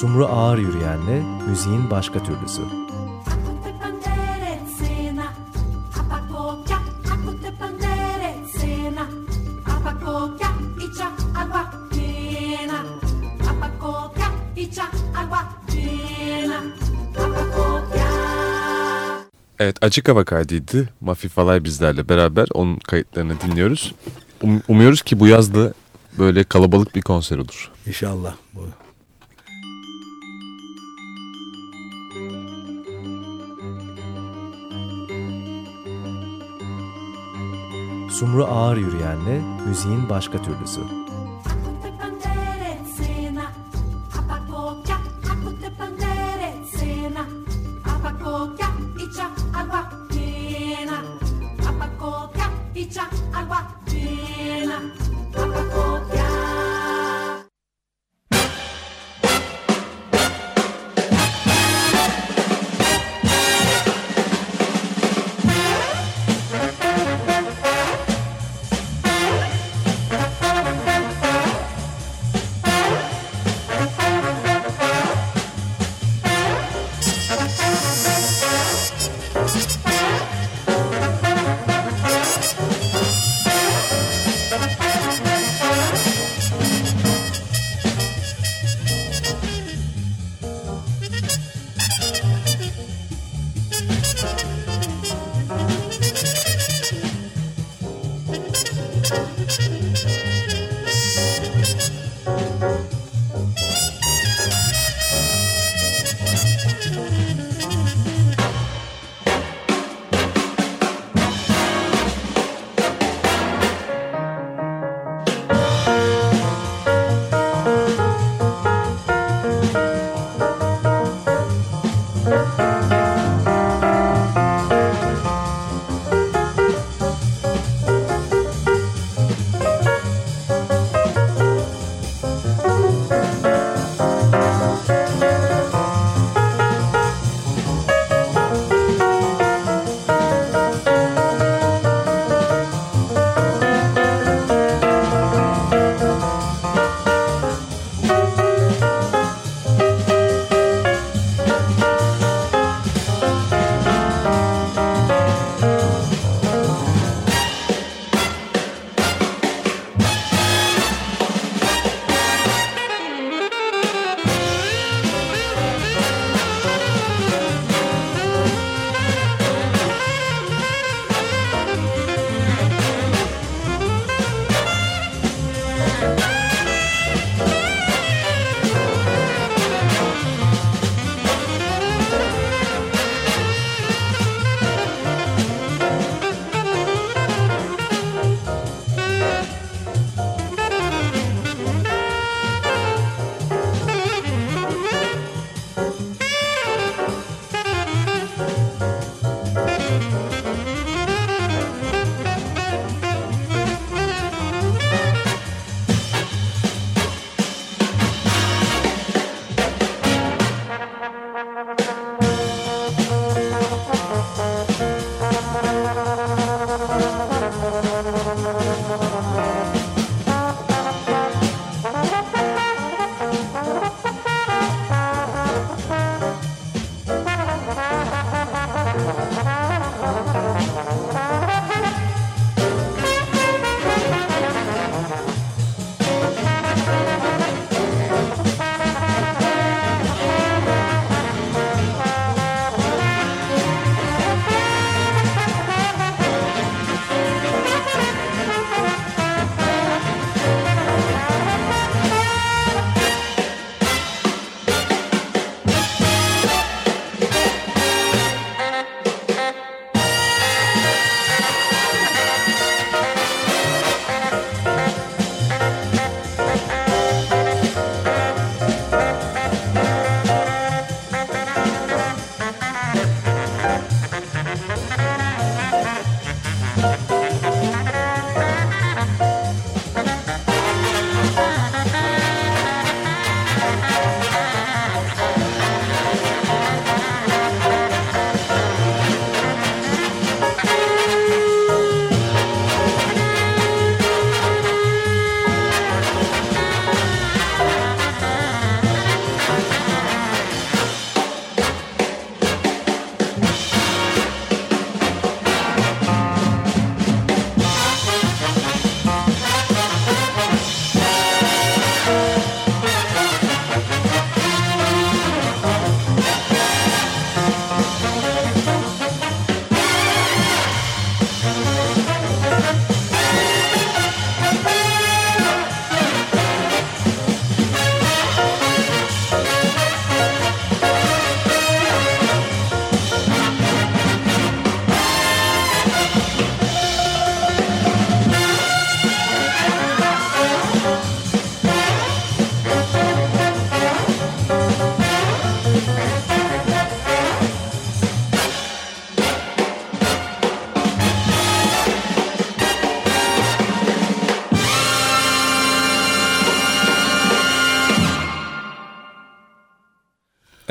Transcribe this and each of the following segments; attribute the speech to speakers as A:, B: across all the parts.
A: Sumru Ağır Yürüyen'le müziğin başka türlüsü.
B: Evet açık hava kaydıydı. Mafi Falay bizlerle beraber onun kayıtlarını dinliyoruz. Um, umuyoruz ki bu yaz da böyle kalabalık bir konser olur.
C: İnşallah. Bu.
A: Sumru Ağır Yürüyen'le müziğin başka türlüsü.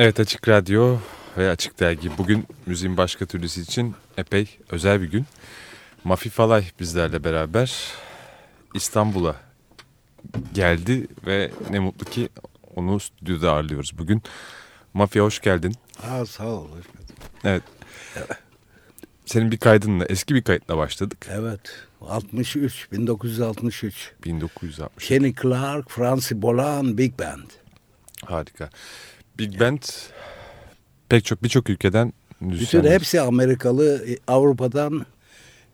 B: Evet Açık Radyo ve Açık Dergi bugün müziğin başka türlüsü için epey özel bir gün. Mafi Falay bizlerle beraber İstanbul'a geldi ve ne mutlu ki onu stüdyoda ağırlıyoruz bugün. Mafya hoş geldin.
C: Ha, sağ ol.
B: Evet. Senin bir kaydınla, eski bir kayıtla başladık.
C: Evet. 63, 1963.
B: 1960.
C: Kenny Clark, Francis Bolan, Big Band.
B: Harika. Big Band pek çok birçok ülkeden
C: Bütün hepsi Amerikalı. E, Avrupa'dan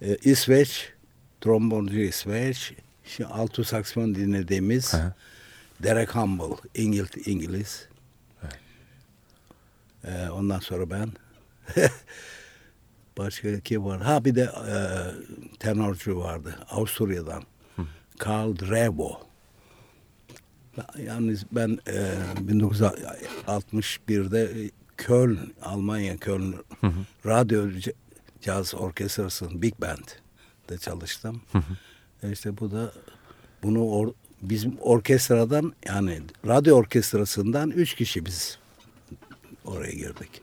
C: e, İsveç, tromboncu İsveç. Şimdi alto saksifon dinlediğimiz
B: Hı hı.
C: Derek Humble, İngil İngiliz. E, ondan sonra ben. Başka kim var? Ha bir de e, tenorcu vardı. Avusturya'dan. Karl Drevo. Yalnız ben e, 1961'de Köln, Almanya Köln Radyo C- Caz Orkestrası'nın Big Band'de çalıştım. E işte bu da bunu or- bizim orkestradan yani radyo orkestrasından üç kişi biz oraya girdik.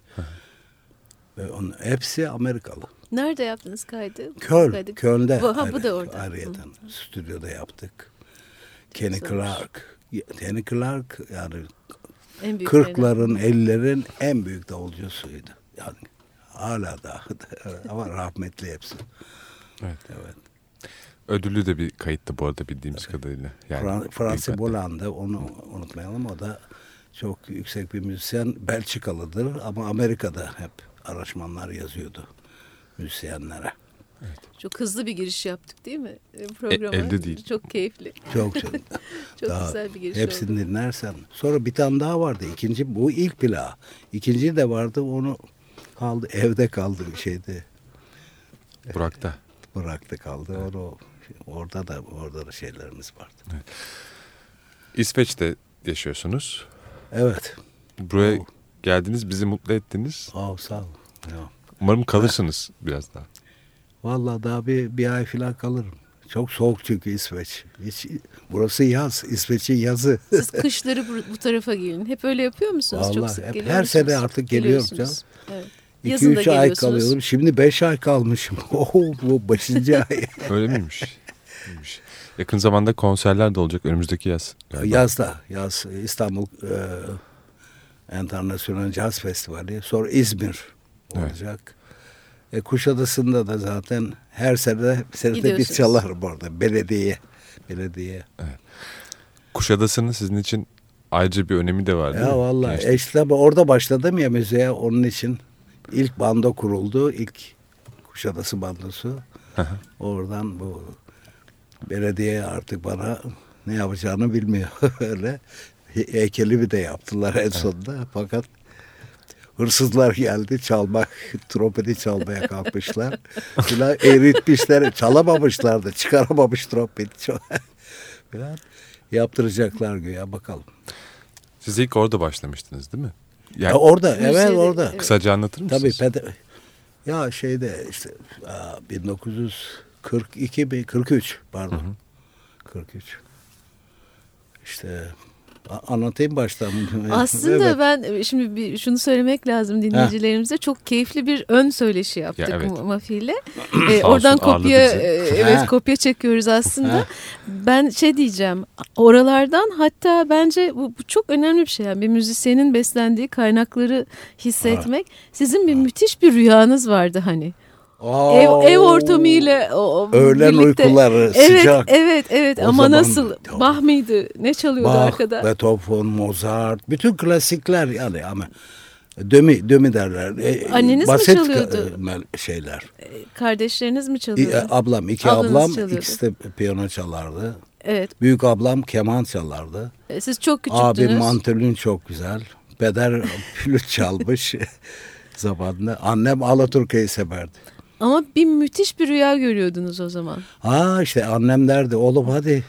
C: Ve onun hepsi Amerikalı.
D: Nerede yaptınız kaydı?
C: Köln,
D: Kaydı-
C: Köln'de.
D: Bu, ha, bu da orada.
C: Ayrıyeten stüdyoda yaptık. Kenny. Clark. Kenny Clark yani
D: En büyük
C: 40'ların 50'lerin en büyük davulcusuydu. Yani hala da ama rahmetli hepsi.
B: Evet.
C: Evet.
B: Ödüllü de bir kayıttı bu arada bildiğimiz kadarıyla. Yani
C: Fran-
B: Band.
C: Boland'ı onu unutmayalım. O da çok yüksek bir müzisyen. Belçikalıdır ama Amerika'da hep araşmanlar yazıyordu müzisyenlere.
D: Çok hızlı bir giriş yaptık değil mi? E, Programa.
B: elde değil.
D: Çok keyifli.
C: Çok çok.
D: Çok
C: Daha
D: güzel bir giriş
C: Hepsini
D: oldu.
C: dinlersen. Sonra bir tane daha vardı. İkinci bu ilk plağı. İkinci de vardı. Onu kaldı evde kaldı bir şeydi.
B: Burak'ta.
C: Bıraktı kaldı. Onu orada da orada da şeylerimiz vardı.
B: İsveç'te yaşıyorsunuz.
C: Evet.
B: Buraya
C: Oo.
B: geldiniz, bizi mutlu ettiniz.
C: Aa, sağ ol. Ya.
B: Umarım kalırsınız biraz daha.
C: Vallahi daha bir, bir ay falan kalırım. Çok soğuk çünkü İsveç. Hiç, burası yaz. İsveç'in yazı.
D: Siz kışları bu, bu tarafa gelin. Hep öyle yapıyor musunuz? Çok
C: Vallahi
D: sık
C: hep her sene artık geliyorum
D: Geliyorsunuz. Evet. Yazın da
C: 2-3 ay kalıyorum. Şimdi 5 ay kalmışım. Oh, bu 5. ay.
B: Öyle miymiş? İyiymiş. Yakın zamanda konserler de olacak önümüzdeki yaz. galiba.
C: Yazda. Yaz İstanbul e, International Jazz Festivali. Sonra İzmir
B: Evet.
C: E, Kuşadası'nda da zaten her sene senede bir
D: Gidiyorsunuz.
C: çalarım orada. Belediye. Belediye.
B: Kuşadası'nın sizin için ayrıca bir önemi de var değil
C: Ya
B: mi?
C: vallahi
B: Gençlik.
C: işte orada başladım ya müziğe onun için ilk bando kuruldu. İlk Kuşadası bandosu.
B: Hı hı.
C: Oradan bu belediye artık bana ne yapacağını bilmiyor. Öyle He- heykeli bir de yaptılar en sonunda. Fakat hırsızlar geldi çalmak, trompeti çalmaya kalkmışlar. Filan eritmişler, çalamamışlardı, çıkaramamış trompeti. Filan yaptıracaklar güya bakalım.
B: Siz ilk orada başlamıştınız değil mi? Yani
C: Ya orada, evet orada.
B: kısaca anlatır
C: Tabii
B: mısınız?
C: pede- ya şeyde işte aa, 1942 mi 43 pardon. 43. İşte anlatayım baştan.
D: Aslında
C: Evet.
D: ben e, şimdi bir şunu söylemek lazım dinleyicilerimize. Çok keyifli bir ön söyleşi yaptık
B: Ya evet.
D: Ma- Mafi ile. Ee, oradan
B: olsun,
D: kopya e, evet
C: Ha.
D: kopya çekiyoruz aslında.
C: Ha.
D: Ben şey diyeceğim. Oralardan hatta bence bu, bu çok önemli bir şey. Yani bir müzisyenin beslendiği kaynakları hissetmek. Sizin bir müthiş bir rüyanız vardı hani.
C: Aa,
D: Ev, ev ortamıyla o, o
C: Öğlen
D: birlikte.
C: uykuları,
D: evet,
C: sıcak.
D: Evet, evet
C: O
D: ama
C: zaman-
D: nasıl? Bach mıydı? Ne çalıyordu
C: Bach,
D: arkada?
C: Beethoven, Mozart, bütün klasikler yani ama dömi dömi derler. E,
D: Anneniz mi
C: basit
D: çalıyordu?
C: ka- mel- şeyler.
D: Kardeşleriniz mi çalıyordu?
C: e, ablam, iki
D: Ablanız
C: ablam
D: çalıyordu.
C: ikisi de piyano çalardı.
D: Evet.
C: Büyük ablam keman çalardı.
D: E, Siz çok küçüktünüz.
C: Abim mantolin çok güzel. Peder flüt çalmış zamanında. Annem Alaturka'yı severdi.
D: Ama bir müthiş bir rüya görüyordunuz o zaman.
C: Ha işte annem derdi oğlum hadi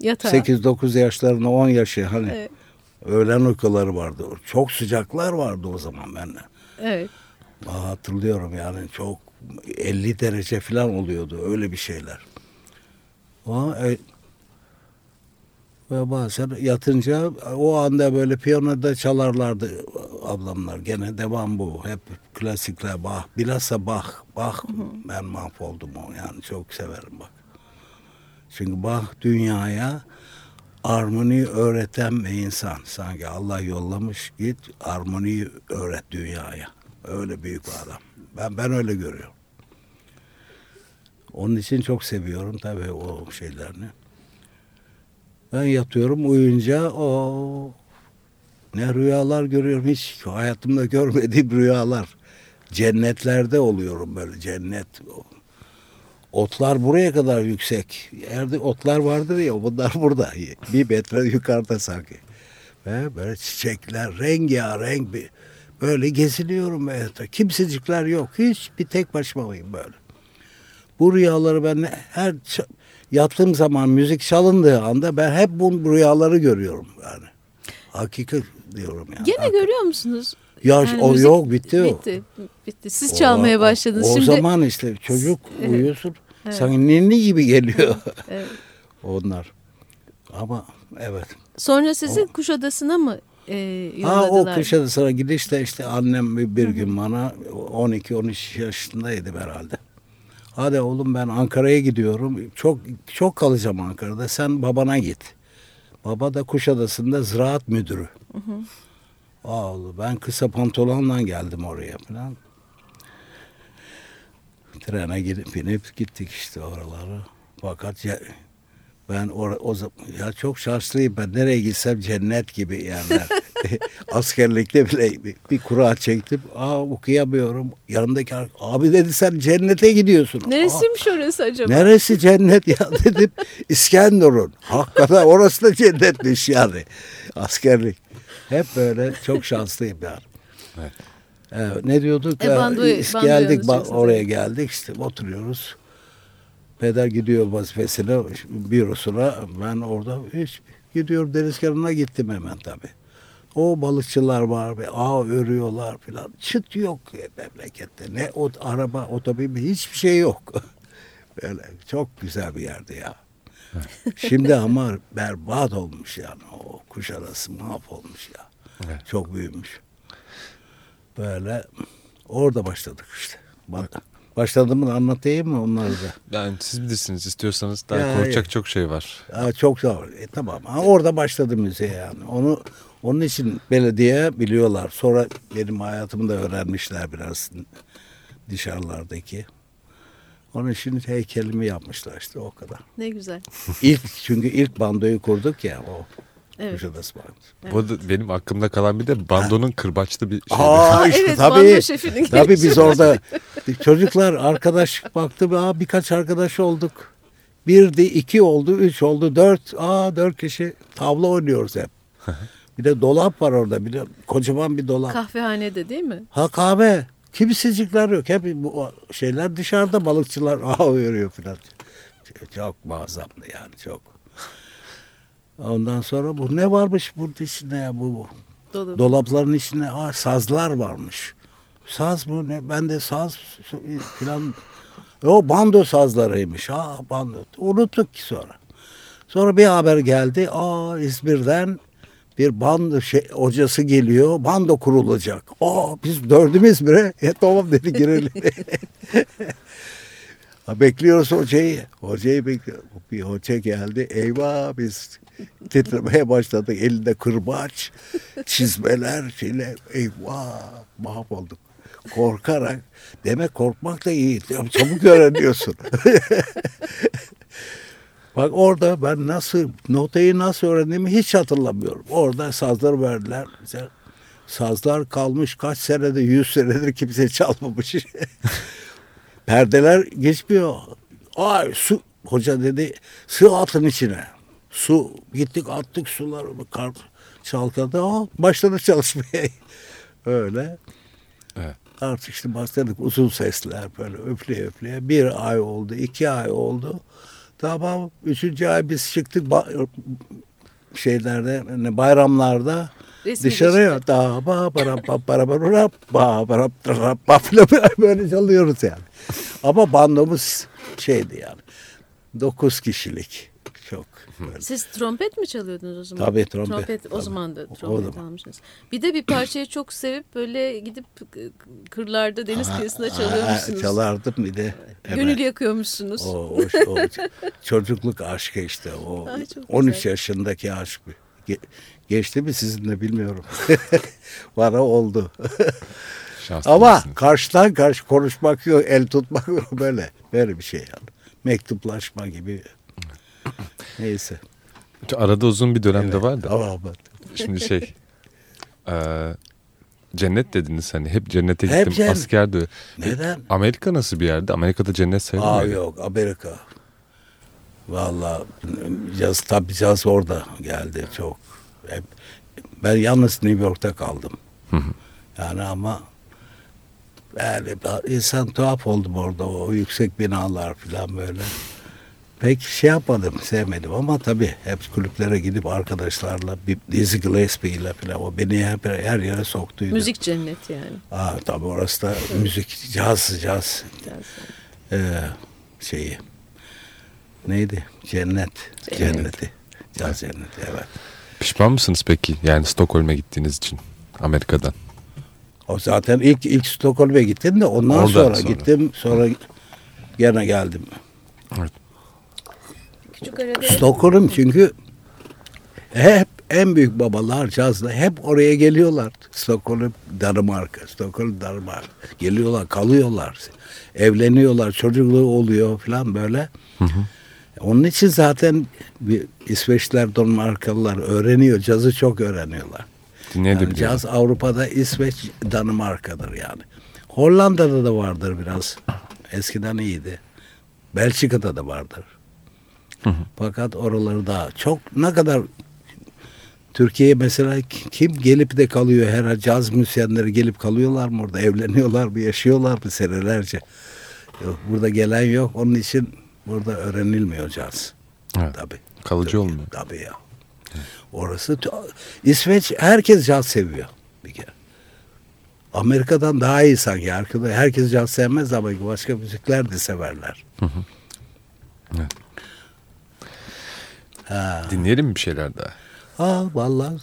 D: Yatağa.
C: 8-9 yaşlarında 10 yaşı hani
D: Evet.
C: öğlen uykuları vardı. Çok sıcaklar vardı o zaman bende.
D: Evet.
C: Aa, hatırlıyorum yani çok 50 derece falan oluyordu öyle bir şeyler. Ama e, ve bazen yatınca o anda böyle piyanoda çalarlardı ablamlar gene devam bu. Hep klasikler Bach. Bilhassa Bach. Bach ben mahvoldum o yani çok severim Bach. Çünkü Bach dünyaya armoni öğreten bir insan. Sanki Allah yollamış git armoniyi öğret dünyaya. Öyle büyük bir adam. Ben ben öyle görüyorum. Onun için çok seviyorum tabii o şeylerini. Ben yatıyorum uyuyunca o ne rüyalar görüyorum hiç hayatımda görmediğim rüyalar. Cennetlerde oluyorum böyle cennet. Otlar buraya kadar yüksek. Yerde otlar vardır ya bunlar burada. Bir metre yukarıda sanki. Ve böyle çiçekler rengarenk bir böyle geziniyorum böyle. Kimsecikler yok. Hiç bir tek başımayım böyle. Bu rüyaları ben her yattığım zaman müzik çalındığı anda ben hep bu rüyaları görüyorum yani. Hakikat diyorum yani.
D: Gene görüyor musunuz?
C: Ya
D: Yani
C: o
D: müzik
C: yok bitti o.
D: Bitti. Bitti. Siz çalmaya
C: O-
D: başladınız.
C: O,
D: Şimdi
C: zaman işte çocuk
D: Evet.
C: uyuyorsun.
D: Evet.
C: Sanki ninni gibi geliyor
D: Evet.
C: onlar. Ama evet.
D: sonra sizi Kuşadası'na mı e,
C: Ha o
D: yolladılar?
C: Kuşadası'na gidişte işte annem bir, bir gün bana 12-13 yaşındaydım herhalde. Hadi oğlum ben Ankara'ya gidiyorum. Çok çok kalacağım Ankara'da. Sen babana git. Baba da Kuşadası'nda ziraat müdürü. Aa, oğlum, ben kısa pantolonla geldim oraya falan. Trene gidip binip gittik işte oralara. Fakat ya, ben or, o ya çok şanslıyım ben nereye gitsem cennet gibi yerler. Askerlikte bile bir, bir kura çektim. Aa okuyamıyorum. Yanındaki ar- abi dedi sen cennete gidiyorsun. Aa,
D: Neresiymiş orası acaba?
C: Neresi cennet ya dedim. İskenderun. Hakikaten orası da cennetmiş yani. Askerlik. Hep böyle çok şanslıyım yani.
B: Evet.
C: Evet, ne diyorduk?
D: E,
C: is-
D: bandoyu
C: geldik ba- oraya geldik işte oturuyoruz. Peder gidiyor vazifesine, bürosuna. Ben orada hiç gidiyorum deniz kenarına gittim hemen tabii. O balıkçılar var ve ağ örüyorlar filan. Çıt yok memlekette. Ne o araba, otomobil hiçbir şey yok. Böyle çok güzel bir yerdi ya. Şimdi ama berbat olmuş yani. O Kuşadası mahvolmuş ya.
B: Evet.
C: Çok büyümüş. Böyle orada başladık işte. Bak, başladığımı anlatayım mı onları da?
B: Yani siz bilirsiniz istiyorsanız daha
C: Ya,
B: konuşacak
C: ya.
B: çok şey var.
C: Aa, çok zor. E, tamam. Ha, orada başladı müziğe yani. Onu onun için belediye biliyorlar. Sonra benim hayatımı da öğrenmişler biraz dışarılardaki. Onun için heykelimi yapmışlar işte o kadar.
D: Ne güzel.
C: İlk çünkü ilk bandoyu kurduk ya o.
D: Evet.
C: Kuşadası Bandosu.
B: Bu arada benim aklımda kalan bir de bandonun kırbaçlı bir şey.
C: Aa işte
D: evet,
C: tabii.
D: bando şefinin
C: Tabii biz orada çocuklar arkadaş baktım aa birkaç arkadaş olduk. Bir de iki oldu, üç oldu, dört. Aa dört kişi tavla oynuyoruz hep. Bir de dolap var orada. Bir de kocaman bir dolap.
D: Kahvehanede değil mi?
C: Ha kahve. Kimsecikler yok. Hep bu şeyler dışarıda balıkçılar aa veriyor falan. Çok muazzamdı yani çok. Ondan sonra bu ne varmış bunun içinde ya bu, bu.
D: Dolu.
C: Dolapların içinde aa, sazlar varmış. Saz mı ne? Ben de saz falan. O bando sazlarıymış. Ha bando. Unuttuk ki sonra. Sonra bir haber geldi. Aa İzmir'den bir bando şey, hocası geliyor. Bando kurulacak. Aa biz dördümüz bire. E tamam dedi girelim. Bekliyoruz hocayı. Hocayı bekliyor. Bir hoca geldi. Eyvah biz titremeye başladık. Elinde kırbaç, çizmeler, şeyler. Eyvah mahvolduk. Korkarak. Demek korkmak da iyi. Çabuk öğreniyorsun. Bak orada ben nasıl notayı nasıl öğrendiğimi hiç hatırlamıyorum. Orada sazlar verdiler. bize. Sazlar kalmış kaç senede yüz senedir kimse çalmamış. Perdeler geçmiyor. Ay su hoca dedi su atın içine. Su gittik attık suları kar çalkadı. Aa, başladı çalışmaya. Öyle.
B: Evet.
C: Artık işte başladık uzun sesler böyle öfleye öfleye. Bir ay oldu, iki ay oldu. Tamam, üçüncü ay biz çıktık şeylerde, hani bayramlarda
D: Resmi
C: dışarıya da ba bara ba bara bara ra, ba bara ra, ba filan böyle çalıyoruz yani. Ama bandomuz şeydi yani. Dokuz kişilik.
D: Siz trompet mi çalıyordunuz o zaman?
C: Tabii, trompet.
D: o
C: Tabii.
D: zaman da
C: O
D: trompet
C: zaman.
D: almışsınız. Bir de bir parçayı çok sevip böyle gidip kırlarda deniz kıyısında çalıyormuşsunuz.
C: Çalardım bir de. hemen.
D: Gönül yakıyormuşsunuz.
C: O, o, o çocukluk aşkı işte. O
D: Ay, çok
C: 13
D: güzel.
C: yaşındaki aşk. Ge- geçti mi sizinle bilmiyorum. Bana oldu.
B: Şanslı
C: Ama
B: mısınız?
C: karşıdan karşı konuşmak yok, el tutmak yok böyle. Böyle bir şey yani. Mektuplaşma gibi. Neyse.
B: Arada uzun bir dönemde
C: Evet,
B: var da.
C: Ama ama.
B: Şimdi şey. eee, cennet dediniz hani. Hep cennete
C: Hep
B: gittim.
C: cennet.
B: Askerde. E,
C: Neden?
B: Amerika nasıl bir yerde? Amerika'da cennet sayılmıyor.
C: Aa yok Amerika. Vallahi caz tabii caz orada geldi çok. Hep, ben yalnız New York'ta kaldım. Yani ama yani insan tuhaf oldum orada o yüksek binalar falan böyle. Pek şey yapmadım, sevmedim ama tabii hep kulüplere gidip arkadaşlarla bir Dizzy Gillespie ile falan o beni hep her yere soktuydu.
D: Müzik cenneti yani.
C: Aa, tabii orası da müzik, caz, caz ee, şeyi neydi? Cennet.
D: Cennet.
C: Cenneti. Caz cenneti evet.
B: Pişman mısınız peki? Yani Stockholm'e gittiğiniz için. Amerika'dan.
C: O zaten ilk ilk Stockholm'e gittim de ondan
B: Oradan
C: sonra,
B: sonra.
C: gittim sonra gene geldim.
D: Küçük arada
C: Stockholm çünkü hep en büyük babalar cazla hep oraya geliyorlar. Stockholm, Danimarka, Stockholm, Danimarka. Geliyorlar, kalıyorlar. Evleniyorlar, çocukluğu oluyor falan böyle. Onun için zaten İsveçliler, Danimarkalılar öğreniyor. Cazı çok öğreniyorlar. Yani
B: Dinleyebiliyorum.
C: caz Avrupa'da İsveç, Danimarka'dır yani. Hollanda'da da vardır biraz. Eskiden iyiydi. Belçika'da da vardır. Fakat oraları daha çok ne kadar Türkiye'ye mesela kim gelip de kalıyor? Her caz müzisyenleri gelip kalıyorlar mı orada? Evleniyorlar mı? Yaşıyorlar mı senelerce? Yok, burada gelen yok. Onun için burada öğrenilmiyor caz.
B: Evet.
C: tabii.
B: Kalıcı
C: Tabii,
B: olmuyor.
C: tabii ya. Orası tu- İsveç herkes caz seviyor bir kere. Amerika'dan daha iyi sanki. Arkada herkes caz sevmez ama başka müzikler de severler.
B: Evet.
C: Ha.
B: Dinleyelim mi bir şeyler daha?
C: Aa vallahi.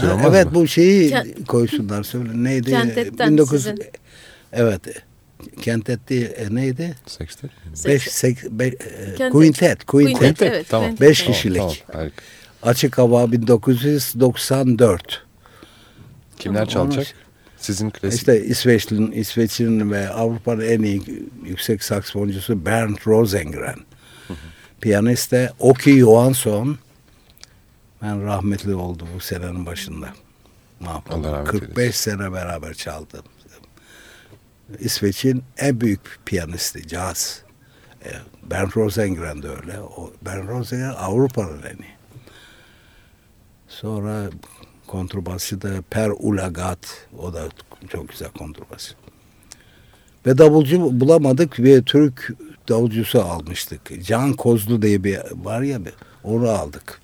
B: Şey
C: Ha, evet
B: mı?
C: bu şeyi
D: Kent-
C: koysunlar söyle neydi?
D: Kentet'ten
C: 19
D: sizin.
C: Evet. Kentet değil e, neydi?
B: Sextet?
C: Beş, sek, be, e,
D: Kentet.
C: Quintet, Quintet.
D: Quintet, evet.
B: Tamam.
D: Quintet.
C: Beş
B: Tamam,
C: kişilik.
B: Tamam, harika.
C: Açık hava 1994.
B: Kimler
C: Onu-
B: çalacak? Sizin klasik.
C: İşte İsveç'in, İsveç'in ve Avrupa'nın en iyi yüksek saksafoncusu Bernd Rosengren. Piyanist de Oki Johansson. Ben rahmetli oldu bu senenin başında. Mahvoldu.
B: Allah rahmet
C: 45
B: eylesin.
C: sene beraber çaldım. İsveç'in en büyük piyanisti, caz. E, Bernd Rosengren de öyle. O, Bernd Rosengren Avrupa'nın en iyi. Sonra kontrbasçı da Per Ulagat. O da çok güzel kontrbas. Ve davulcu bulamadık ve Türk davulcusu almıştık. Can Kozlu diye bir var ya bir, onu aldık.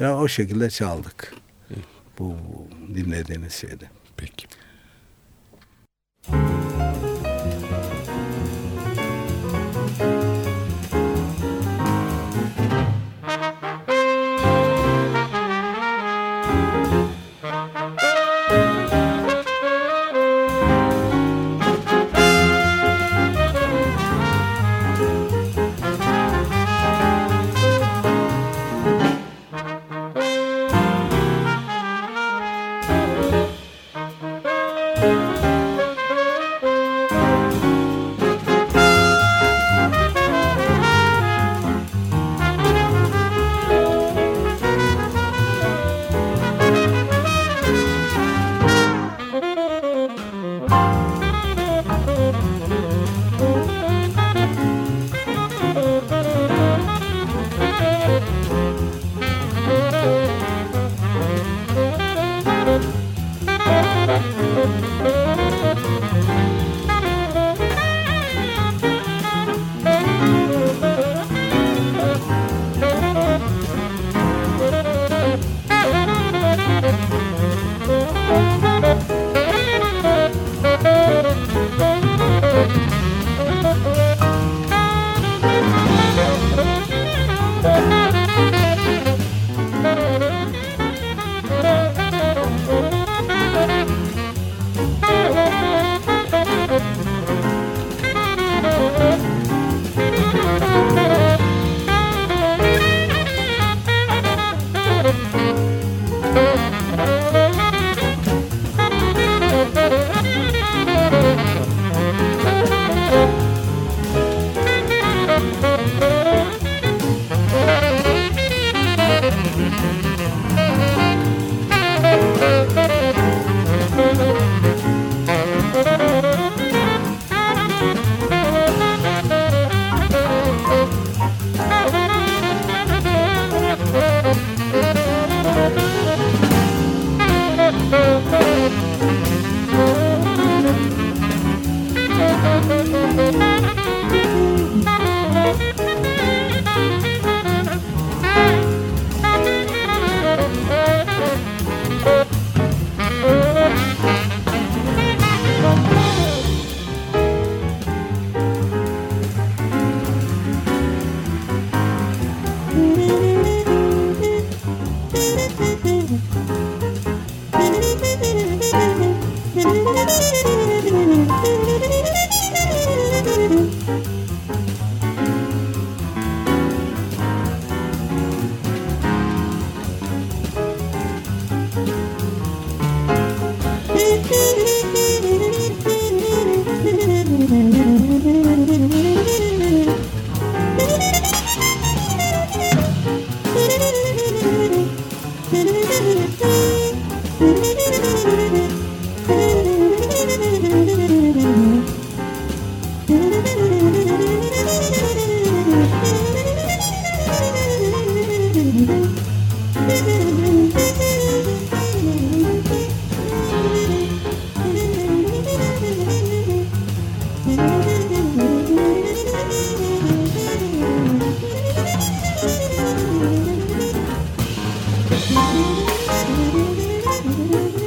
C: Ve o şekilde çaldık. Bu dinlediğiniz şeyde.
B: Peki. Thank you.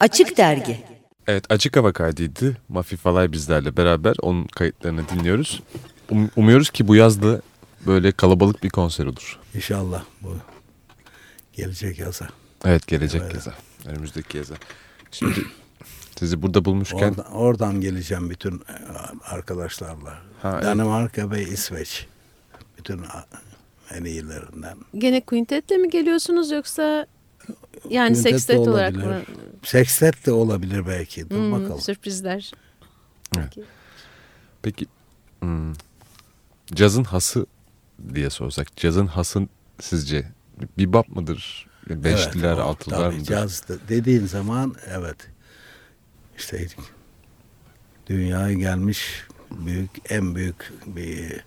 E: Açık Dergi
B: Evet açık hava kaydıydı. Mafi Falay bizlerle beraber onun kayıtlarını dinliyoruz. Um- umuyoruz ki bu yaz da böyle kalabalık bir konser olur.
C: İnşallah bu gelecek yaza.
B: Evet gelecek
C: Evet.
B: yaza. Önümüzdeki yaza. Şimdi sizi burada bulmuşken
C: Oradan, oradan geleceğim bütün e, arkadaşlarla.
B: Ha, evet.
C: Danimarka ve İsveç. Bütün en iyilerinden.
D: Gene quintetle mi geliyorsunuz yoksa yani
C: Quintet
D: sextet olarak mı?
C: Sextet de olabilir belki. Dur
D: Hmm,
C: bakalım.
D: sürprizler. Peki.
B: peki hmm, cazın hası diye sorsak cazın hası sizce bebop mıdır? Beşliler,
C: Evet, o,
B: altılar
C: tabii,
B: mıdır?
C: Caz de- dediğin zaman evet. İşte dünyaya gelmiş büyük en büyük bir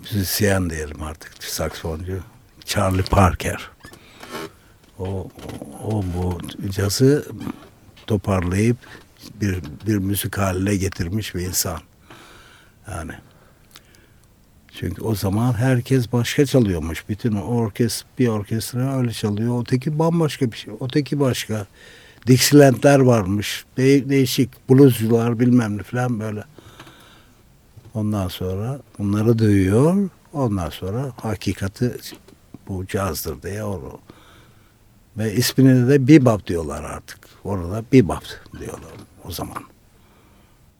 C: müzisyen diyelim artık saksafoncu Charlie Parker. O, o, bu cazı toparlayıp bir bir müzik haline getirmiş bir insan. Yani çünkü o zaman herkes başka çalıyormuş. Bütün orkest bir orkestra öyle çalıyor. Öteki bambaşka bir şey. Öteki başka. Dixieland'ler varmış. De- değişik bluescular bilmem ne falan böyle. Ondan sonra onları duyuyor. Ondan sonra hakikati bu cazdır diye onu. Ve ismini de bebop diyorlar artık. Orada bebop diyorlar o zaman.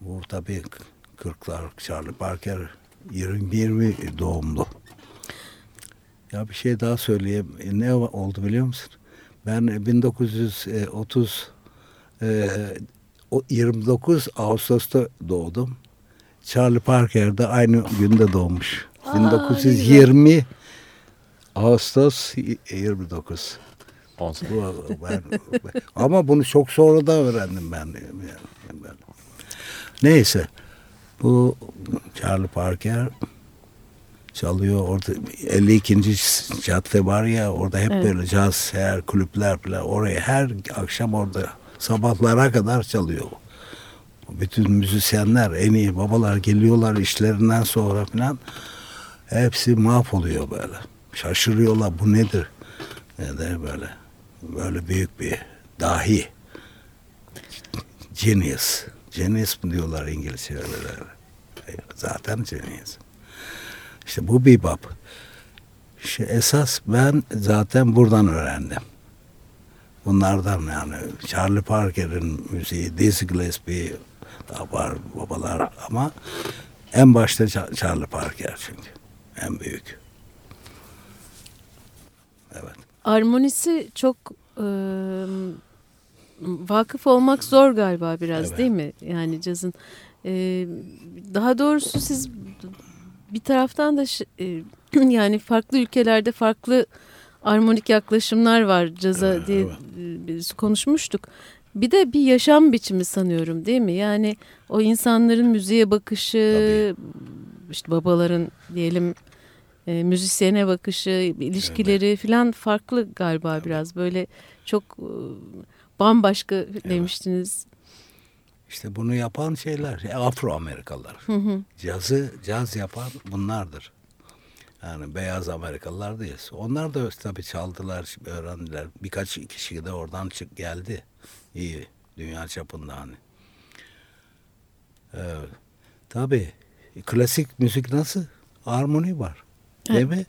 C: Bu tabii 40'lar Charlie Parker 20 doğumlu. Ya bir şey daha söyleyeyim. E, Ne oldu biliyor musun? Ben 1930 e, o 29 Ağustos'ta doğdum. Charlie Parker de aynı günde doğmuş.
D: Aa, ne
C: 1920 Ağustos 29.
B: 18.
C: Bu, ben, ama bunu çok sonra da öğrendim ben. Yani ben. Neyse. Bu Charlie Parker çalıyor orada 52. cadde var ya orada hep
D: Evet.
C: böyle caz her kulüpler falan oraya her akşam orada sabahlara kadar çalıyor. Bütün müzisyenler en iyi babalar geliyorlar işlerinden sonra falan hepsi mahvoluyor böyle. Şaşırıyorlar bu nedir? Ne de böyle böyle büyük bir dahi. Genius. Genius mu diyorlar İngilizce'de? Zaten genius. İşte bu bebop. İşte esas ben zaten buradan öğrendim. Bunlardan yani Charlie Parker'in müziği, Dizzy Gillespie daha var babalar ama en başta Cha- Charlie Parker çünkü. En büyük. Evet.
D: Armonisi çok e, vakıf olmak zor galiba biraz
C: Evet.
D: değil mi? Yani cazın. E, daha doğrusu siz bir taraftan da e, yani farklı ülkelerde farklı armonik yaklaşımlar var caza
C: Evet,
D: diye biz konuşmuştuk. Bir de bir yaşam biçimi sanıyorum değil mi? Yani o insanların müziğe bakışı, işte babaların diyelim e, müzisyene bakışı, ilişkileri falan farklı galiba biraz. Böyle çok e, bambaşka demiştiniz.
C: İşte bunu yapan şeyler e, Afro Amerikalılar.
D: Hı hı.
C: Cazı caz yapan bunlardır. Yani beyaz Amerikalılar değil. Onlar da tabii çaldılar, öğrendiler. Birkaç kişi de oradan çık geldi. İyi dünya çapında hani. Ee, tabii klasik müzik nasıl? Armoni var. Değil mi?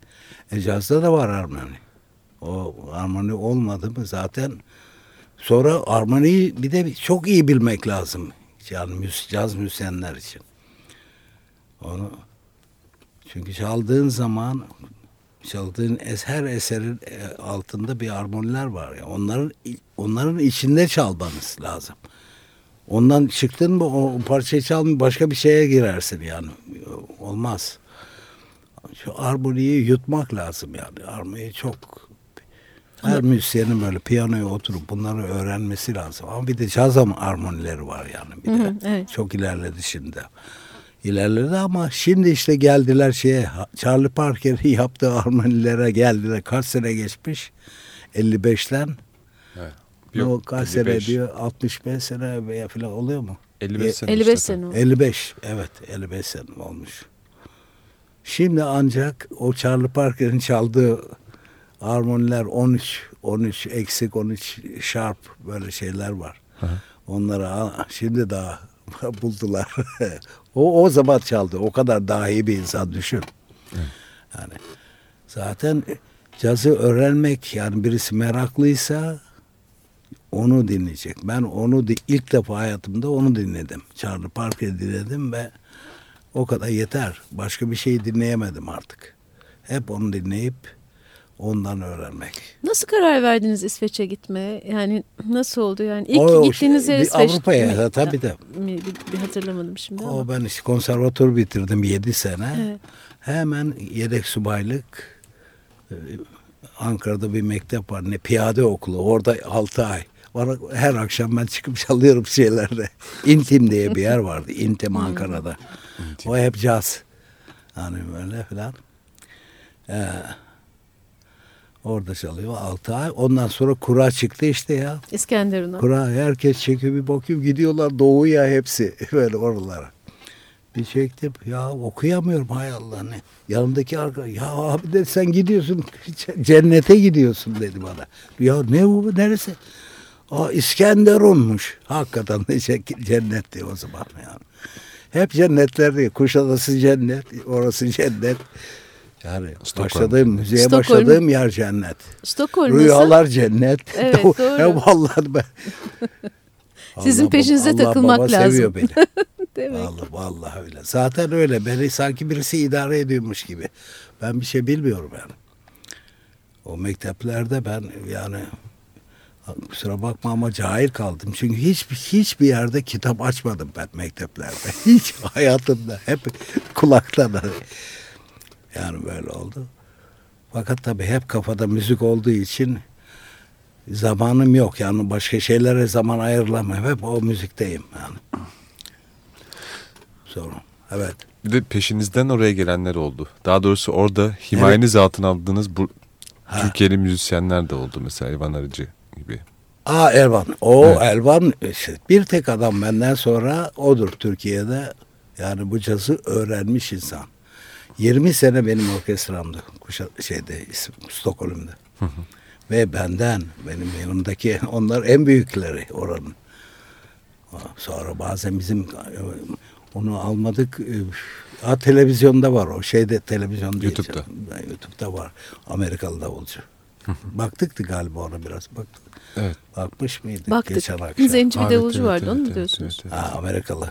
C: E, cazda da var armoni. O armoni olmadı mı zaten sonra armoniyi bir de çok iyi bilmek lazım. Yani müz, caz müzisyenler için. Onu çünkü çaldığın zaman çaldığın es, her eserin e, altında bir armoniler var ya. Onların onların içinde çalmanız lazım. Ondan çıktın mı o parçayı çalma başka bir şeye girersin yani. Olmaz. Şu armoniyi yutmak lazım yani. Armoniyi çok her müzisyenin böyle piyanoya oturup bunları öğrenmesi lazım. Ama bir de caz armonileri var yani. Bir
D: Hı
C: de
D: hı, evet.
C: çok ilerledi şimdi. İlerledi ama şimdi işte geldiler şeye Charlie Parker'in yaptığı armonilere geldiler. Kaç sene geçmiş? 55'ten.
B: Evet.
C: o kaç sene
B: 55.
C: diyor? 65 sene veya falan oluyor mu?
B: 55 sene
D: 55
B: işte.
D: sene oldu.
C: 55 evet 55 sene olmuş. Şimdi ancak o Charlie Parker'in çaldığı armoniler 13 13 eksik 13 sharp böyle şeyler var. Onları a- şimdi daha buldular. o o zaman çaldı. O kadar dahi bir insan düşün. Yani zaten cazı öğrenmek yani birisi meraklıysa onu dinleyecek. Ben onu ilk defa hayatımda onu dinledim. Charlie Parker'ı dinledim ve o kadar yeter. Başka bir şey dinleyemedim artık. Hep onu dinleyip ondan öğrenmek.
D: Nasıl karar verdiniz İsveç'e gitmeye? Yani nasıl oldu yani? İlk
C: O- o
D: gittiğiniz
C: şey-
D: yer İsveç
C: Avrupa'ya,
D: mi?
C: tabii de.
D: Mi? Bir, bir hatırlamadım şimdi ama.
C: O ben işte konservatuvar bitirdim 7 sene.
D: Evet.
C: Hemen yedek subaylık e, Ankara'da bir mektep var. Ne piyade okulu. Orada 6 ay. Bana her akşam ben çıkıp çalıyorum şeylerde. İntim diye bir yer vardı. İntim Ankara'da. O hep caz. Hani böyle falan. Ee, orada çalıyor 6 ay. Ondan sonra kura çıktı işte ya.
D: İskenderun'a.
C: Kura herkes çekiyor bir bakıyor gidiyorlar doğuya hepsi böyle oralara. Bir çektim ya okuyamıyorum hay Allah ne. Yanımdaki arka ya abi dedi sen gidiyorsun cennete gidiyorsun dedi bana. Ya ne bu neresi? Aa İskenderun'muş. Hakikaten de ce- cennetti o zaman yani. Hep cennetlerdi. Kuşadası cennet, orası cennet. Yani
B: Stockholm.
C: başladığım müziğe
D: Stockholm.
C: başladığım yer cennet.
D: Stockholm nasıl?
C: Rüyalar cennet.
D: Evet, doğru.
C: Ya vallahi ben.
D: Sizin
C: Allah
D: peşinize
C: Allah
D: takılmak
C: baba
D: lazım.
C: seviyor beni.
D: Demek.
C: vallahi, vallahi öyle. Zaten öyle. Beni sanki birisi idare ediyormuş gibi. Ben bir şey bilmiyorum yani. O mekteplerde ben yani kusura bakma ama cahil kaldım. Çünkü hiçbir hiçbir yerde kitap açmadım ben mekteplerde. Hiç hayatımda hep kulaktan. Yani böyle oldu. Fakat tabii hep kafada müzik olduğu için zamanım yok. Yani başka şeylere zaman ayırlamam. Hep o müzikteyim yani. Sorun. Evet.
B: Bir de peşinizden oraya gelenler oldu. Daha doğrusu orada himayeniz altına aldığınız bu. Türkiye'li müzisyenler de oldu mesela Ivan Arıcı gibi.
C: Aa Elvan. O
B: Evet.
C: Elvan işte bir tek adam benden sonra odur Türkiye'de. Yani bu cazı öğrenmiş insan. 20 sene benim orkestramdı. Kuşa, şeyde Stockholm'da. Ve benden benim yanımdaki onlar en büyükleri oranın. Sonra bazen bizim e, onu almadık. e, Ha, televizyonda var o şeyde televizyon değil.
B: YouTube'da.
C: canım. YouTube'da var. Amerikalı davulcu. Baktıktı galiba ona biraz baktık.
B: Evet.
C: Bakmış mıydık
D: Baktık.
C: geçen akşam?
D: Zenci bir
B: Evet,
D: davulcu
B: evet,
D: vardı
B: evet,
D: onu mu
B: evet,
D: diyorsunuz?
B: evet, evet.
C: Ha, Amerikalı.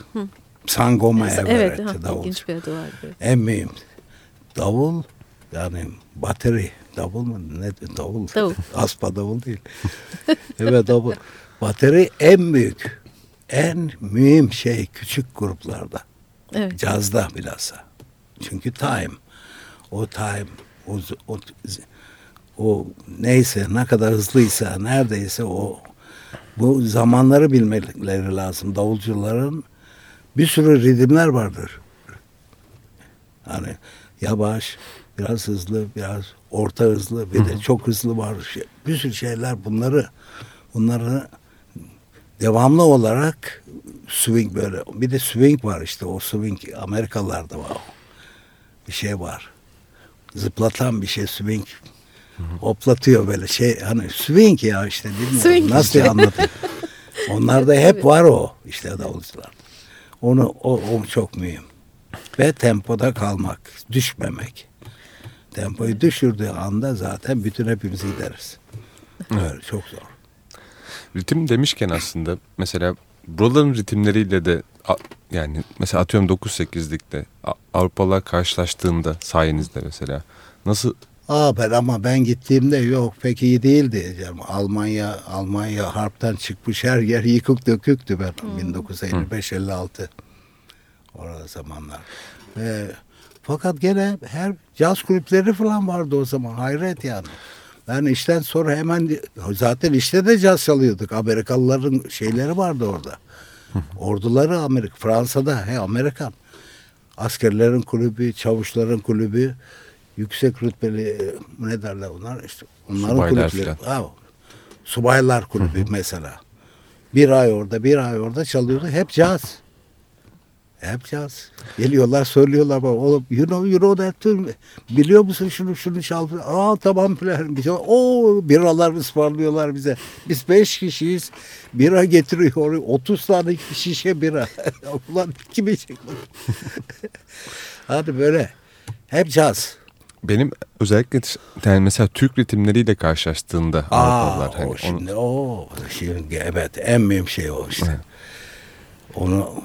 C: Sangoma
D: Evet,
C: Everett
D: ha,
C: davulcu.
D: ilginç bir adı vardı. evet.
C: En mühim. Davul yani bateri. Davul mu? Ne? Davul.
D: Davul.
C: Aspa davul değil. evet davul. Bateri en büyük. En mühim şey küçük gruplarda.
D: Evet.
C: Cazda bilhassa. Çünkü time. O time. O, o, o neyse ne kadar hızlıysa neredeyse o bu zamanları bilmeleri lazım. Davulcuların bir sürü ritmler vardır. Hani yavaş, biraz hızlı, biraz orta hızlı, bir de çok hızlı var. Şey, Bir sürü şeyler bunları bunları devamlı olarak swing böyle. Bir de swing var işte o swing Amerikalılarda var. Bir şey var. Zıplatan bir şey swing. Hoplatıyor böyle şey hani swing ya işte bilmiyorum
D: Swing
C: nasıl
D: işte.
C: anlatayım. Onlarda hep var o işte davulcular. Onu o, o çok mühim. Ve tempoda kalmak, düşmemek. Tempoyu düşürdüğü anda zaten bütün hepimiz gideriz. Öyle çok zor.
B: Ritim demişken aslında mesela buraların ritimleriyle de yani mesela atıyorum 9-8'likte A- Avrupalılar karşılaştığında sayenizde mesela nasıl
C: Ben ama ben gittiğimde yok pek iyi değildi canım. Almanya Almanya harpten çıkmış her yer yıkık döküktü ben 1955-56 orada zamanlar. Ve, fakat gene her caz kulüpleri falan vardı o zaman hayret yani. Ben işten sonra hemen zaten işte de caz çalıyorduk. Amerikalıların şeyleri vardı orada. Orduları Amerika, Fransa'da he Amerikan. Askerlerin kulübü, çavuşların kulübü, yüksek rütbeli e, ne derler onlar işte onların
B: Subaylar
C: kulüpleri.
B: filan.
C: Ha, subaylar kulübü mesela. Bir ay orada, bir ay orada çalıyordu. Hep caz. Hep caz. Geliyorlar söylüyorlar bana. Oğlum you know, you know that tune. Biliyor musun şunu şunu çal. Aa tamam falan. Şey- Oo biralar ısmarlıyorlar bize. Biz beş kişiyiz. Bira getiriyor. 30 tane şişe bira. Ulan kim içecek? Hadi böyle. Hep caz.
B: Benim özellikle yani mesela Türk ritimleriyle karşılaştığında
C: Aa,
B: Avrupalılar hani
C: o
B: onu-
C: şimdi o şimdi evet en mühim şey o işte.
B: Evet.
C: Onu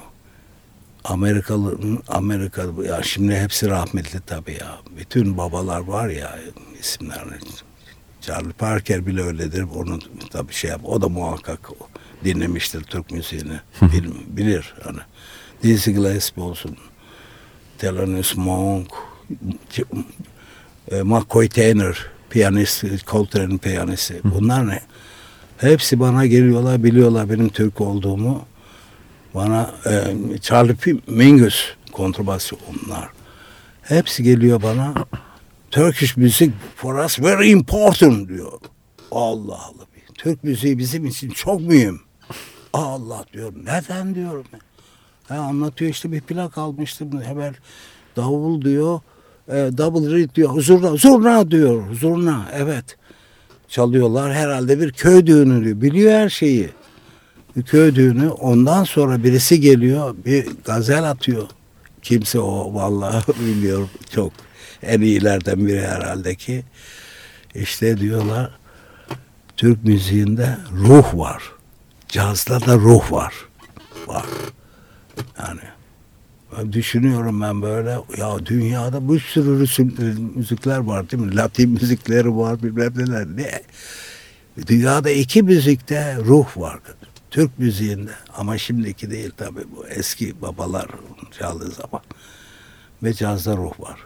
C: Amerikalı'nın Amerikalı ya şimdi hepsi rahmetli tabii ya. Bütün babalar var ya isimlerini. Charlie Parker bile öyledir. Onu tabii şey yap. O da muhakkak dinlemiştir Türk müziğini. Bil, bilir hani. Dizzy Gillespie olsun. Thelonious Monk. E, McCoy Tyner piyanist, Coltrane'in piyanisti. Bunlar ne? Hepsi bana geliyorlar, biliyorlar benim Türk olduğumu. Bana e, Charlie P. Mingus kontrbasçı onlar. Hepsi geliyor bana. Turkish music for us very important diyor. Allah Allah. Türk müziği bizim için çok mühim. Allah diyorum. Neden diyorum. Ha, anlatıyor işte bir plak almıştım. Hemen davul diyor. E, double reed diyor. Zurna, zurna diyor. Zurna evet. Çalıyorlar herhalde bir köy düğünü diyor. Biliyor her şeyi. Bir köy düğünü. Ondan sonra birisi geliyor. Bir gazel atıyor. Kimse o vallahi bilmiyorum. Çok en iyilerden biri herhalde ki. İşte diyorlar Türk müziğinde ruh var. Cazda da ruh var. Var. Yani düşünüyorum ben böyle ya dünyada bir sürü resim- müzikler var değil mi? Latin müzikleri var bilmem neler. Ne? Dünyada iki müzikte ruh var. Türk müziğinde ama şimdiki değil tabii bu eski babalar çaldığı zaman. Ve cazda ruh var.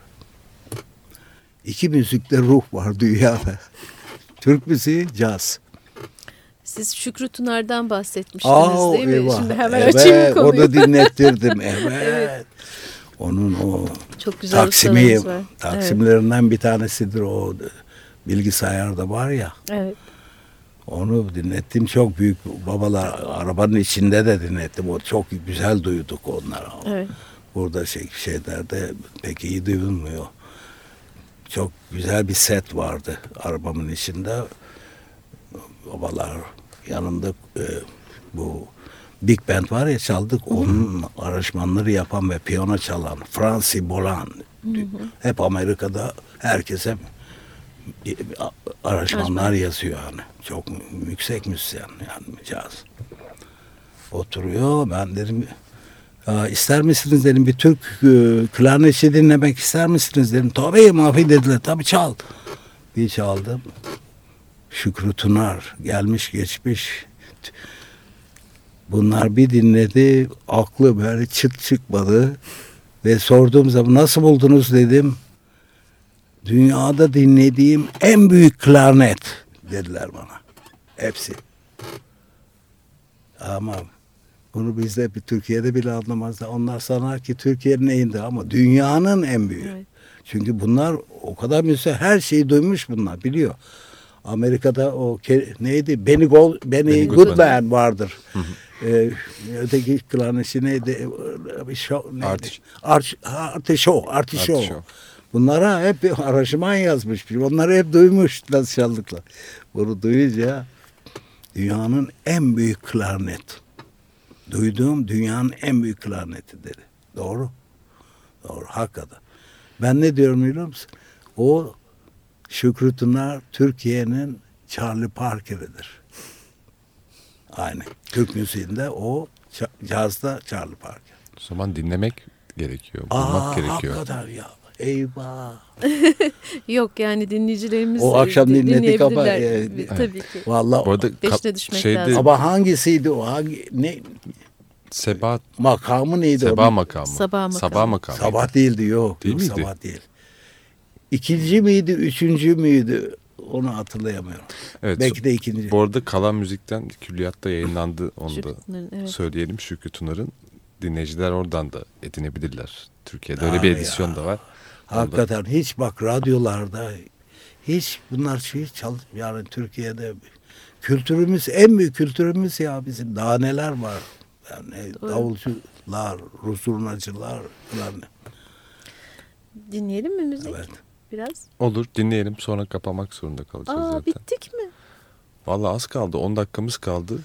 C: İki müzikte ruh var dünyada. Türk müziği caz.
D: Siz Şükrü Tunar'dan bahsetmiştiniz
C: Aa,
D: değil mi?
C: eyvah.
D: Şimdi hemen
C: evet,
D: açayım konuyu.
C: Onu dinlettirdim. Evet.
D: Evet.
C: Onun o
D: Çok güzel
C: Taksimi. Taksimlerinden bir tanesidir o bilgisayarda var ya.
D: Evet.
C: Onu dinlettim çok büyük babalar arabanın içinde de dinlettim. O çok güzel duyduk onları.
D: Evet.
C: Burada şey, şeylerde pek iyi duyulmuyor. Çok güzel bir set vardı arabamın içinde. Babalar yanımda e, bu Big Band var ya çaldık. Onun aranjmanları yapan ve piyano çalan Francis Bolan. Hep Amerika'da herkese e, aranjmanlar yazıyor yani. Çok yüksek müzisyen yani caz. Oturuyor ben dedim "Aa, ister misiniz dedim bir Türk e, klarnetçi dinlemek ister misiniz dedim. Tabii mafi dediler tabii çal. Bir çaldım. Şükrü Tunar gelmiş geçmiş. Bunlar bir dinledi aklı böyle çıt çıkmadı. Ve sorduğum zaman nasıl buldunuz dedim. Dünyada dinlediğim en büyük klarnet dediler bana. Hepsi. Ama bunu bizde bir Türkiye'de bile anlamazlar. Onlar sanar ki Türkiye'nin neyinde ama dünyanın en büyüğü.
D: Evet.
C: Çünkü bunlar o kadar müzisyen her şeyi duymuş bunlar biliyor. Amerika'da o neydi? Benny, Gol, Benny,
B: Benny
C: Goodman,
B: Goodman.
C: vardır. Ee, öteki klanesi neydi? Bir show, neydi?
B: Arti-
C: Arti, Artishow, Artishow.
B: Artishow.
C: Bunlara hep bir aranjman yazmış. Onları hep duymuş nasıl çaldıklar. Bunu duyunca dünyanın en büyük klarnet. Duyduğum dünyanın en büyük klarneti dedi. Doğru. Doğru. Hakikaten. Ben ne diyorum biliyor musun? O Şükrü Tunar Türkiye'nin Charlie Parker'idir. Aynı. Türk müziğinde o cazda Charlie Parker.
B: o zaman dinlemek gerekiyor. Bulmak
C: Aa,
B: gerekiyor.
C: hakikaten ya. Eyvah.
D: Yok yani dinleyicilerimiz
C: O akşam
D: di-
C: dinledik ama, e,
D: Bir- Tabii ki.
C: Vallahi
B: Bu arada
D: Peşine düşmek
B: şeyde
D: lazım.
C: ama hangisiydi o? Hangi ne
B: Seba,
C: makamı neydi
B: Seba
C: onun?
B: makamı.
D: Sabah makamı.
B: Sabah makamı.
C: Sabah değildi yok.
B: Değil
C: yok,
B: miydi?
C: Sabah değil. İkinci miydi, üçüncü müydü? Onu hatırlayamıyorum.
B: Evet.
C: Belki de ikinci.
B: Bu arada kalan müzikten külliyatta yayınlandı onu da
D: evet.
B: söyleyelim Şükrü Tunar'ın. Dinleyiciler oradan da edinebilirler. Türkiye'de öyle bir
C: ya.
B: edisyon da var.
C: Hakikaten hiç bak radyolarda hiç bunlar şey çal yani Türkiye'de kültürümüz en büyük kültürümüz ya bizim daha neler var. Yani
D: Doğru.
C: davulcu Lar, Rus zurnacılar falan.
D: Dinleyelim mi müzik
C: Evet.
D: Biraz?
B: Olur dinleyelim sonra kapamak zorunda kalacağız
D: Aa
B: zaten.
D: bittik mi?
B: Vallahi az kaldı 10 dakikamız kaldı.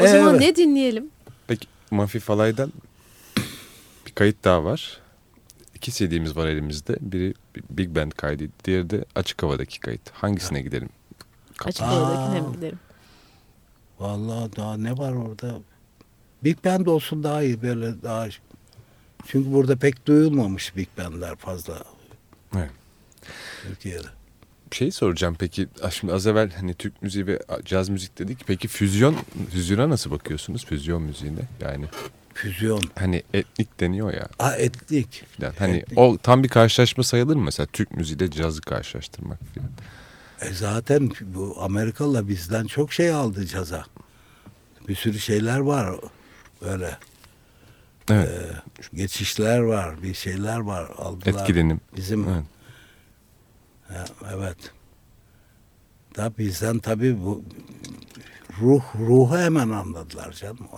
D: O zaman
C: Evet.
D: ne dinleyelim?
B: Peki Mafi Falay'dan bir kayıt daha var. İki CD'miz var elimizde. Biri Big Band kaydı, diğeri de açık havadaki kayıt. Hangisine gidelim?
D: Açık
C: Aa.
D: havadakine mi gidelim?
C: Vallahi daha ne var orada? Big Band olsun daha iyi böyle daha çünkü burada pek duyulmamış Big Band'ler fazla
B: Evet.
C: Türkiye'de.
B: Şey soracağım peki ah, şimdi az evvel hani Türk müziği ve caz müzik dedik. Peki füzyon, füzyona nasıl bakıyorsunuz? Füzyon müziğine yani
C: Füzyon.
B: hani etnik deniyor ya
C: Ha etnik.
B: filan. Hani
C: Etnik.
B: o tam bir karşılaşma sayılır mı mesela Türk müziğiyle cazı karşılaştırmak filan?
C: E zaten bu Amerikalılar bizden çok şey aldı caza. Bir sürü şeyler var böyle.
B: Evet.
C: E, geçişler var, bir şeyler var aldılar.
B: Etkilenim.
C: Bizim
B: Evet.
C: Evet. Da bizden tabii bu ruh ruhu hemen anladılar canım.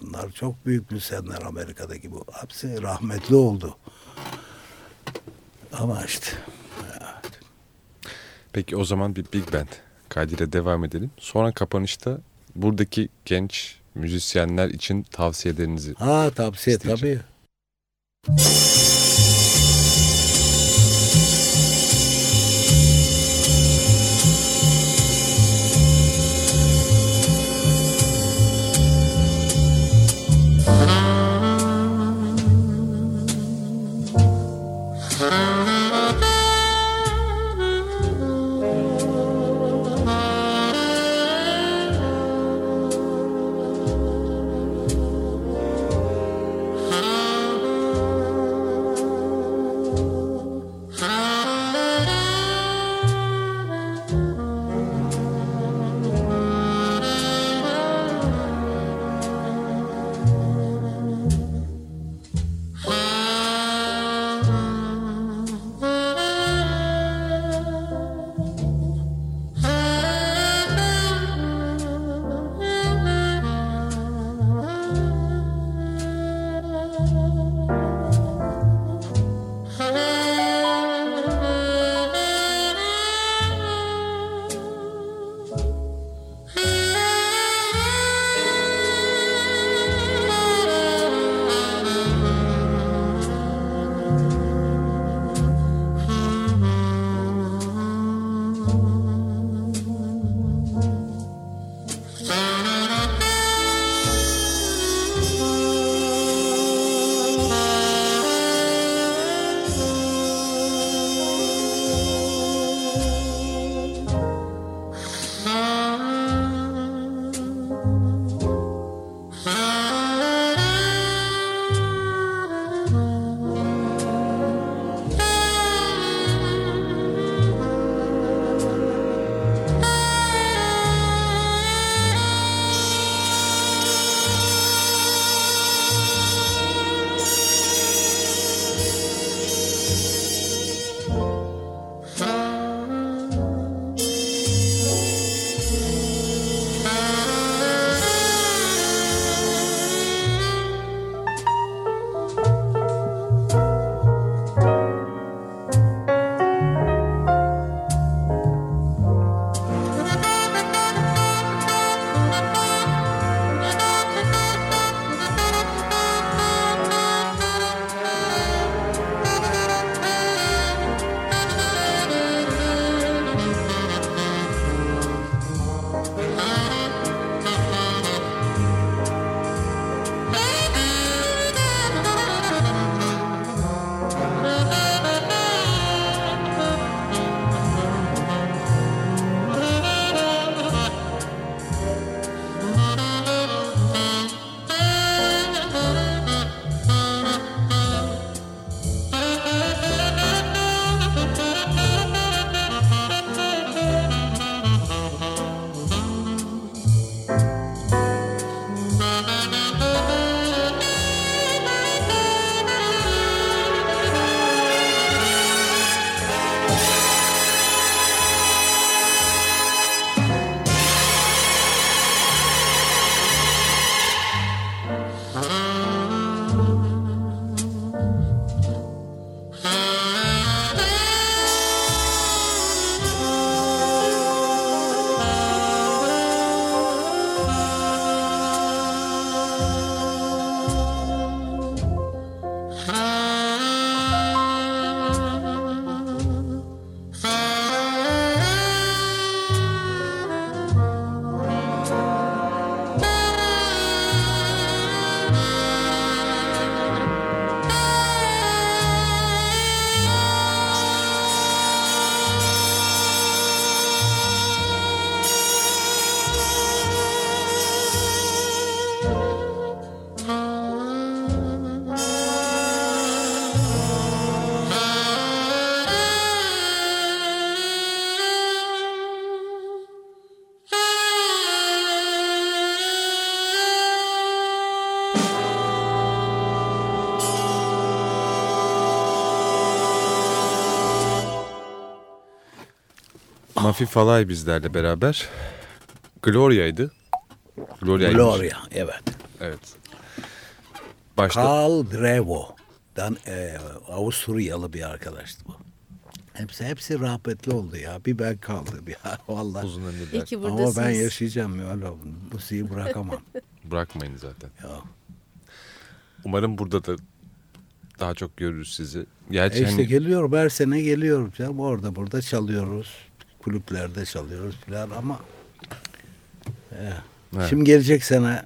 C: Bunlar çok büyük müzisyenler Amerika'daki bu. Hepsi rahmetli oldu. Ama işte
B: Peki o zaman bir Big Band kaydıyla devam edelim. Sonra kapanışta buradaki genç müzisyenler için tavsiyelerinizi
C: ha tavsiye
B: İsteyeceğim.
C: tabii.
B: Mafi Falay bizlerle beraber. Gloria'ydı. Gloria.
C: Gloria evet.
B: Evet. Başta
C: Karl Drevo. Dan, e, Avusturyalı bir arkadaştı bu. Hepsi hepsi rahmetli oldu ya. Bir ben kaldım ya vallahi.
B: uzun ömürler.
D: İyi ki
C: Ama
D: buradasınız.
C: ben yaşayacağım ya. öyle Müziği bırakamam.
B: Bırakmayın zaten.
C: ya.
B: Umarım burada da daha çok görürüz sizi. Gerçi
C: E işte
B: hani
C: geliyorum her sene geliyorum canım. Orada burada çalıyoruz. Kulüplerde çalıyoruz falan ama e,
B: Evet.
C: şimdi gelecek sene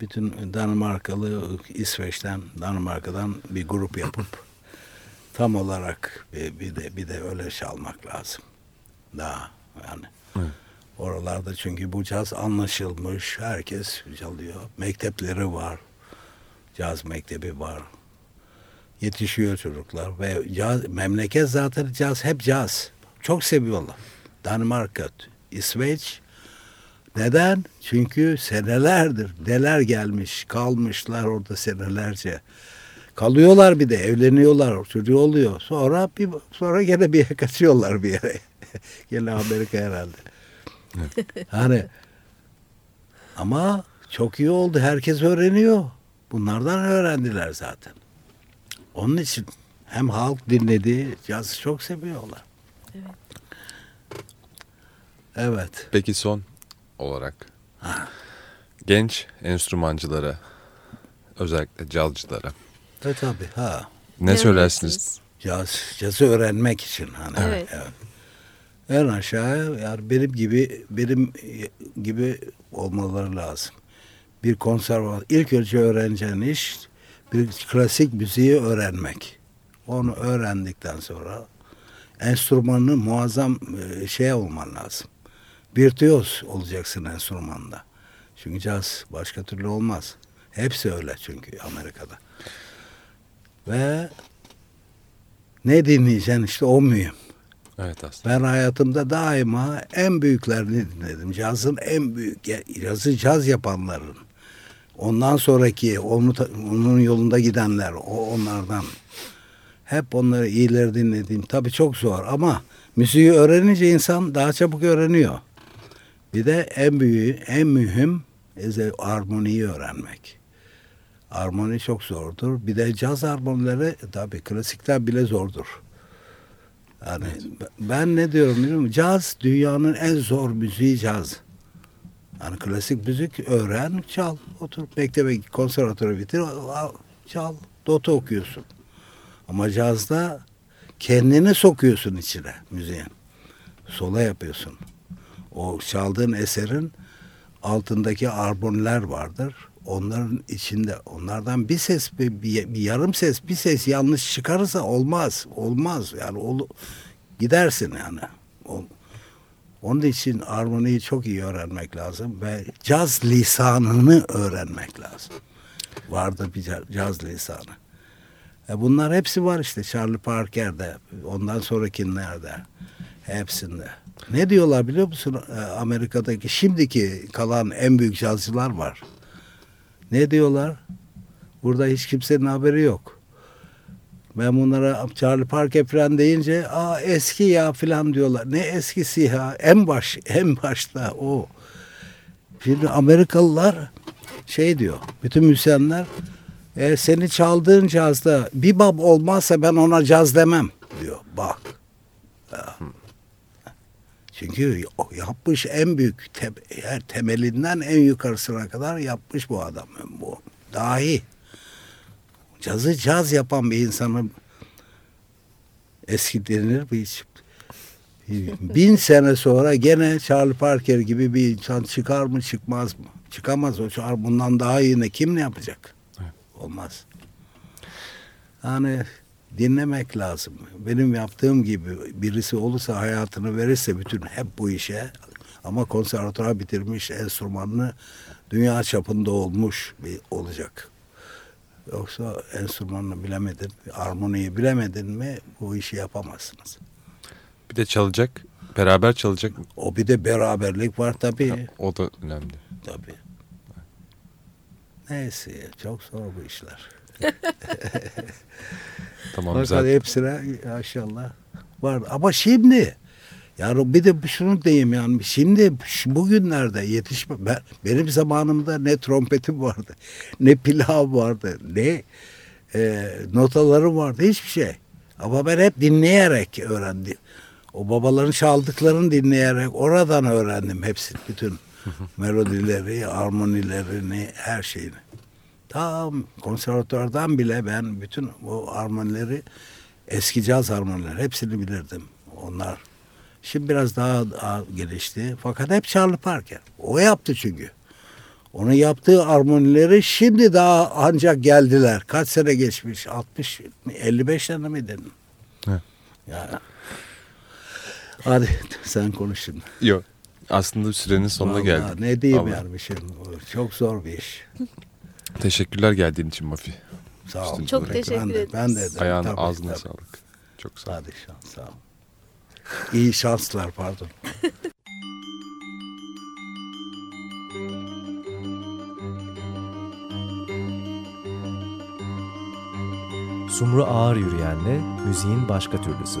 C: bütün Danimarkalı İsveç'ten Danimarka'dan bir grup yapıp tam olarak bir, bir de bir de öyle çalmak lazım. Daha yani.
B: Evet.
C: Oralarda çünkü bu caz anlaşılmış. Herkes çalıyor. Mektepleri var. Caz mektebi var. Yetişiyor çocuklar ve caz, memleket zaten caz hep caz. Çok seviyorlar. Danimarka, İsveç. Neden? Çünkü senelerdir neler gelmiş, kalmışlar orada senelerce. Kalıyorlar bir de evleniyorlar, çocuğu oluyor. Sonra bir sonra gene bir yere kaçıyorlar bir yere. gene Amerika herhalde. Hani ama çok iyi oldu. Herkes öğreniyor. Bunlardan öğrendiler zaten. Onun için hem halk dinledi, cazı çok seviyorlar. Evet.
B: peki son olarak genç enstrümancılara özellikle cazcılara
C: E tabii ha.
B: ne, söylersiniz?
C: Caz, cazı öğrenmek için hani.
D: Evet.
C: En aşağı yani benim gibi benim gibi olmaları lazım. Bir konservatuvar ilk önce öğreneceğin iş bir klasik müziği öğrenmek. Onu öğrendikten sonra enstrümanını muazzam e, şey olman lazım. Virtüöz olacaksın enstrümanda. Çünkü caz başka türlü olmaz. Hepsi öyle çünkü Amerika'da. Ve ne dinleyeceksin işte o mühim.
B: Evet aslında.
C: Ben hayatımda daima en büyüklerini dinledim. Cazın en büyük, cazı caz yapanların. Ondan sonraki, onu, onun yolunda gidenler, o onlardan. Hep onları iyileri dinlediğim. Tabii çok zor ama müziği öğrenince insan daha çabuk öğreniyor. Bir de en büyüğü, en mühim armoniyi öğrenmek. Armoni çok zordur. Bir de caz armonileri tabii klasikten bile zordur. Yani ben ne diyorum biliyor musun? Caz dünyanın en zor müziği caz. Yani klasik müzik öğren, çal, otur, mektebe git, konservatuara bitir, al, çal, dota okuyorsun. Ama cazda kendini sokuyorsun içine müziğin. Sola yapıyorsun. O çaldığın eserin altındaki armoniler vardır. Onların içinde onlardan bir ses bir, bir, bir yarım ses bir ses yanlış çıkarırsa olmaz. Olmaz yani ol, gidersin yani. O, onun için armoniyi çok iyi öğrenmek lazım ve caz lisanını öğrenmek lazım. Vardı bir ca- caz lisanı. E bunlar hepsi var işte Charlie Parker'de, ondan sonrakilerde, hepsinde. Ne diyorlar biliyor musun E, Amerika'daki şimdiki kalan en büyük cazcılar var. Ne diyorlar? Burada hiç kimsenin haberi yok. Ben bunlara Charlie Parker falan deyince aa eski ya falan diyorlar. Ne eskisi ya? En baş, en başta o. Şimdi Amerikalılar şey diyor. Bütün müzisyenler e, seni çaldığın cazda bir bab olmazsa ben ona caz demem diyor. Bak. Çünkü yapmış en büyük te- her temelinden en yukarısına kadar yapmış bu adam. Bu dahi. Cazı caz yapan bir insanın eski denir bir bin sene sonra gene Charlie Parker gibi bir insan çıkar mı çıkmaz mı? Çıkamaz o çağır bundan daha iyi ne kim ne yapacak? Olmaz. Yani dinlemek lazım. Benim yaptığım gibi birisi olursa hayatını verirse bütün hep bu işe ama konservatuvar bitirmiş enstrümanını dünya çapında olmuş bir olacak. Yoksa enstrümanını bilemedin, armoniyi bilemedin mi bu işi yapamazsınız.
B: Bir de çalacak, beraber çalacak.
C: O bir de beraberlik var tabii.
B: O da önemli.
C: Tabii. Neyse çok zor bu işler.
B: Tamam
C: Fakat
B: zaten.
C: hepsine maşallah var. Ama şimdi Yani bir de şunu diyeyim yani şimdi bugünlerde yetişme ben, benim zamanımda ne trompetim vardı ne pilav vardı ne e, notalarım vardı hiçbir şey. Ama ben hep dinleyerek öğrendim. O babaların çaldıklarını dinleyerek oradan öğrendim hepsini. Bütün melodileri, armonilerini, her şeyini. Tam konservatuvardan bile ben bütün o armonileri eski caz armonileri hepsini bilirdim. Onlar şimdi biraz daha, daha gelişti. Fakat hep Charlie Parker. O yaptı çünkü. Onun yaptığı armonileri şimdi daha ancak geldiler. Kaç sene geçmiş? 60, 55 sene mi dedin?
B: Evet.
C: Ya. Hadi sen konuş şimdi.
B: Yok. Aslında sürenin sonuna
C: Vallahi
B: geldik.
C: Ne diyeyim bir şey. Çok zor bir iş.
B: Teşekkürler geldiğin için Mafi.
C: Sağ ol.
D: Çok teşekkür
C: ben de. Ben de ederim.
B: Ayağına
C: Tabii,
B: ağzına
C: tabii.
B: sağlık. Çok sağ ol.
C: Hadi şans sağ ol. İyi şanslar pardon.
A: Sumru Ağır Yürüyen'le müziğin başka türlüsü.